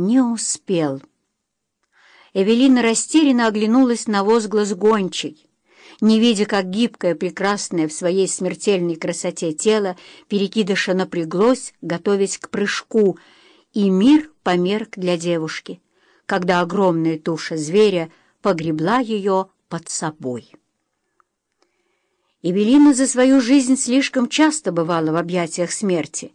не успел. Эвелина растерянно оглянулась на возглас гончей, не видя, как гибкое, прекрасное в своей смертельной красоте тело перекидыша напряглось, готовясь к прыжку, и мир померк для девушки, когда огромная туша зверя погребла ее под собой. Эвелина за свою жизнь слишком часто бывала в объятиях смерти.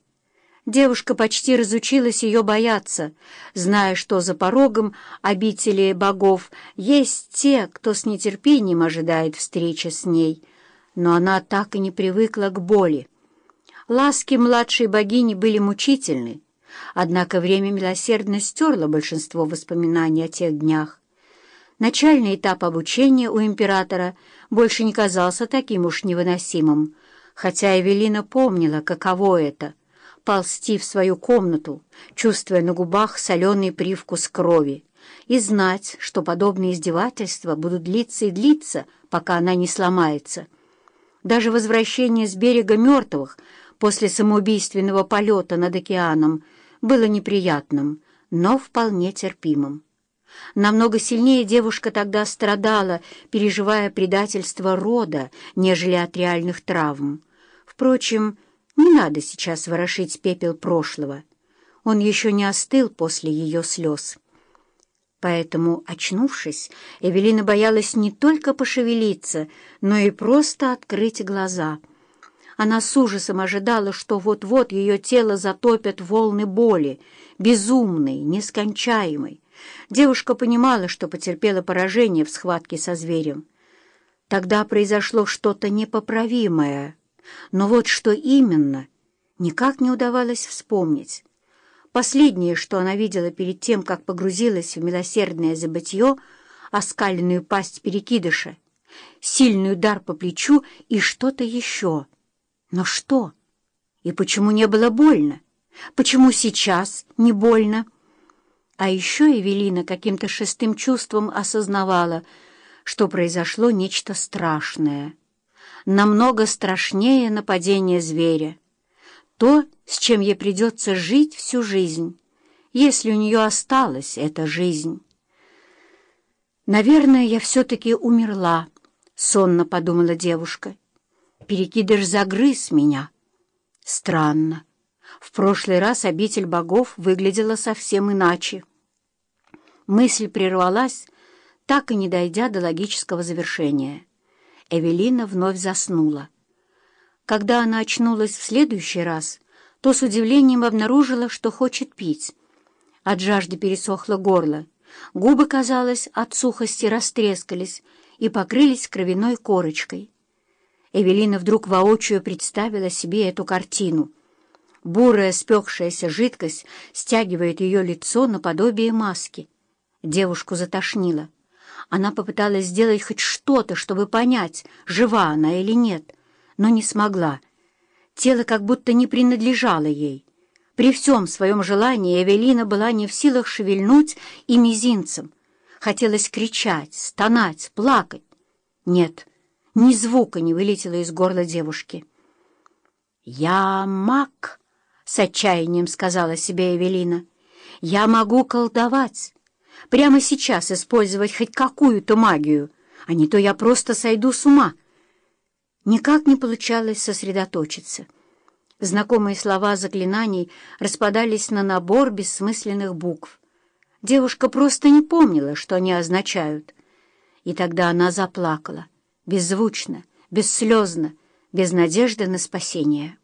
Девушка почти разучилась ее бояться, зная, что за порогом обители богов есть те, кто с нетерпением ожидает встречи с ней. Но она так и не привыкла к боли. Ласки младшей богини были мучительны, однако время милосердно стерло большинство воспоминаний о тех днях. Начальный этап обучения у императора больше не казался таким уж невыносимым, хотя Эвелина помнила, каково это — ползти в свою комнату, чувствуя на губах соленый привкус крови, и знать, что подобные издевательства будут длиться и длиться, пока она не сломается. Даже возвращение с берега мертвых после самоубийственного полета над океаном было неприятным, но вполне терпимым. Намного сильнее девушка тогда страдала, переживая предательство рода, нежели от реальных травм. Впрочем, не надо сейчас ворошить пепел прошлого. Он еще не остыл после ее слез. Поэтому, очнувшись, Эвелина боялась не только пошевелиться, но и просто открыть глаза. Она с ужасом ожидала, что вот-вот ее тело затопят волны боли, безумной, нескончаемой. Девушка понимала, что потерпела поражение в схватке со зверем. Тогда произошло что-то непоправимое, но вот что именно, никак не удавалось вспомнить. Последнее, что она видела перед тем, как погрузилась в милосердное забытье, оскаленную пасть перекидыша, сильный удар по плечу и что-то еще. Но что? И почему не было больно? Почему сейчас не больно? А еще Эвелина каким-то шестым чувством осознавала, что произошло нечто страшное, намного страшнее нападения зверя. То, с чем ей придется жить всю жизнь, если у нее осталась эта жизнь. «Наверное, я все-таки умерла», — сонно подумала девушка. «Перекидыш загрыз меня». Странно. В прошлый раз обитель богов выглядела совсем иначе. Мысль прервалась, так и не дойдя до логического завершения. Эвелина вновь заснула. Когда она очнулась в следующий раз, то с удивлением обнаружила, что хочет пить. От жажды пересохло горло. Губы, казалось, от сухости растрескались и покрылись кровяной корочкой. Эвелина вдруг воочию представила себе эту картину — Бурая спекшаяся жидкость стягивает ее лицо наподобие маски. Девушку затошнило. Она попыталась сделать хоть что-то, чтобы понять, жива она или нет, но не смогла. Тело как будто не принадлежало ей. При всем своем желании Эвелина была не в силах шевельнуть и мизинцем. Хотелось кричать, стонать, плакать. Нет, ни звука не вылетело из горла девушки. «Я маг!» — с отчаянием сказала себе Эвелина. «Я могу колдовать, прямо сейчас использовать хоть какую-то магию, а не то я просто сойду с ума». Никак не получалось сосредоточиться. Знакомые слова заклинаний распадались на набор бессмысленных букв. Девушка просто не помнила, что они означают. И тогда она заплакала, беззвучно, бесслезно, без надежды на спасение.